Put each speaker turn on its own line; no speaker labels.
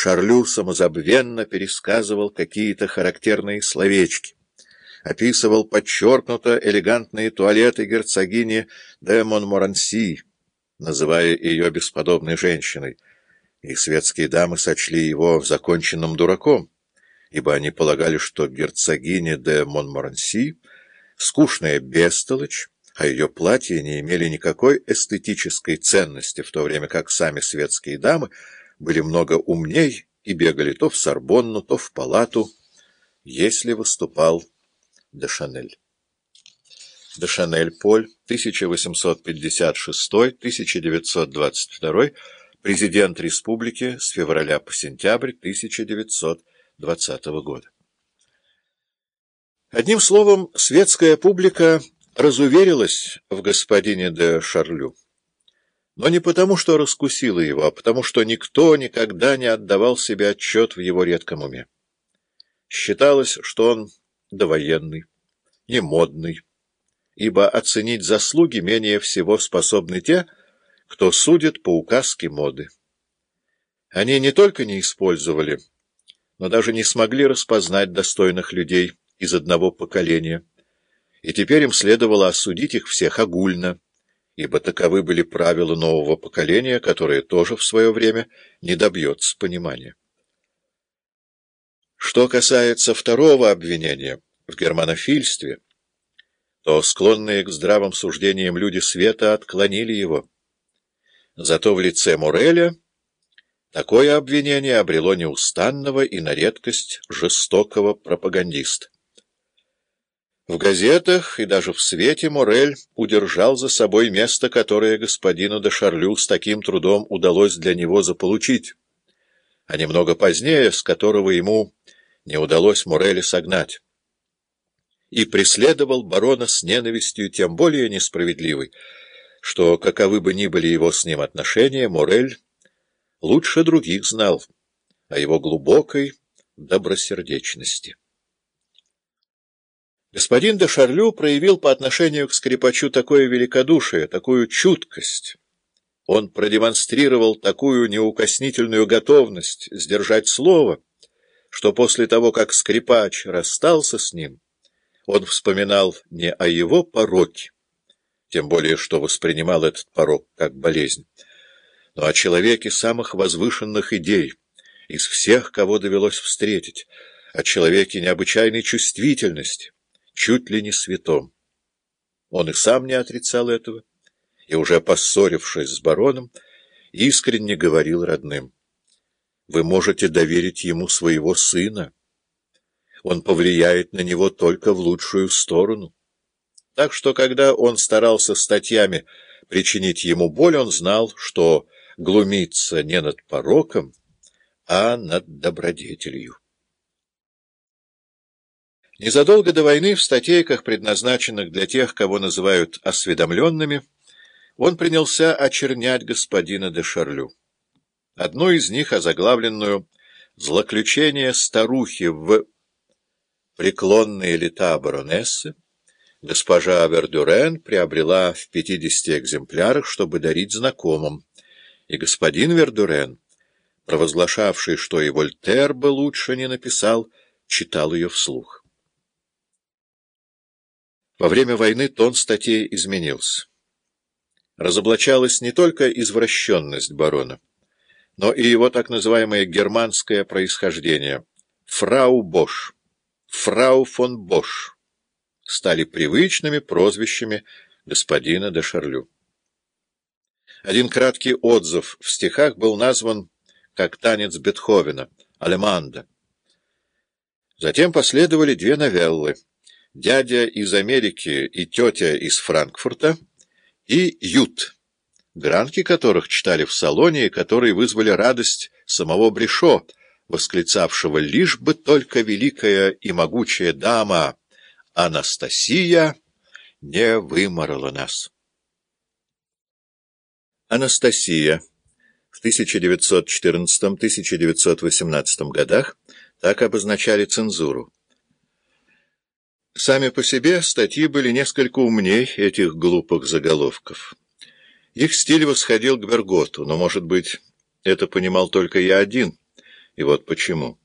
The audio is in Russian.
Шарлю самозабвенно пересказывал какие-то характерные словечки, описывал подчеркнуто элегантные туалеты герцогини де Монморанси, называя ее бесподобной женщиной, и светские дамы сочли его законченным дураком, ибо они полагали, что герцогиня де Монморанси — скучная бестолочь, а ее платья не имели никакой эстетической ценности, в то время как сами светские дамы были много умней и бегали то в Сорбонну, то в палату, если выступал де Шанель. Де Шанель Поль, 1856-1922, президент республики с февраля по сентябрь 1920 года. Одним словом, светская публика разуверилась в господине де Шарлю. Но не потому, что раскусила его, а потому, что никто никогда не отдавал себе отчет в его редком уме. Считалось, что он довоенный, не модный, ибо оценить заслуги менее всего способны те, кто судит по указке моды. Они не только не использовали, но даже не смогли распознать достойных людей из одного поколения, и теперь им следовало осудить их всех огульно, ибо таковы были правила нового поколения, которое тоже в свое время не добьется понимания. Что касается второго обвинения в германофильстве, то склонные к здравым суждениям люди света отклонили его. Зато в лице Муреля такое обвинение обрело неустанного и на редкость жестокого пропагандиста. В газетах и даже в свете Морель удержал за собой место, которое господину де Шарлю с таким трудом удалось для него заполучить, а немного позднее, с которого ему не удалось Мореля согнать. И преследовал барона с ненавистью тем более несправедливой, что, каковы бы ни были его с ним отношения, Морель лучше других знал о его глубокой добросердечности. Господин де Шарлю проявил по отношению к скрипачу такое великодушие, такую чуткость. Он продемонстрировал такую неукоснительную готовность сдержать слово, что после того, как скрипач расстался с ним, он вспоминал не о его пороке, тем более что воспринимал этот порок как болезнь, но о человеке самых возвышенных идей, из всех, кого довелось встретить, о человеке необычайной чувствительности, чуть ли не святом. Он и сам не отрицал этого, и, уже поссорившись с бароном, искренне говорил родным. «Вы можете доверить ему своего сына. Он повлияет на него только в лучшую сторону». Так что, когда он старался статьями причинить ему боль, он знал, что глумится не над пороком, а над добродетелью. Незадолго до войны в статейках, предназначенных для тех, кого называют осведомленными, он принялся очернять господина де Шарлю. Одну из них, озаглавленную «Злоключение старухи в преклонные лета баронессы», госпожа Вердюрен приобрела в 50 экземплярах, чтобы дарить знакомым, и господин Вердюрен, провозглашавший, что и Вольтер бы лучше не написал, читал ее вслух. Во время войны тон статей изменился. Разоблачалась не только извращенность барона, но и его так называемое германское происхождение. Фрау Бош, фрау фон Бош стали привычными прозвищами господина де Шарлю. Один краткий отзыв в стихах был назван как танец Бетховена, Алеманда. Затем последовали две новеллы — дядя из Америки и тетя из Франкфурта, и Ют, гранки которых читали в салоне и которые вызвали радость самого Брешо, восклицавшего «Лишь бы только великая и могучая дама Анастасия не выморала нас». Анастасия в 1914-1918 годах так обозначали цензуру. Сами по себе статьи были несколько умней этих глупых заголовков. Их стиль восходил к Берготу, но, может быть, это понимал только я один, И вот почему.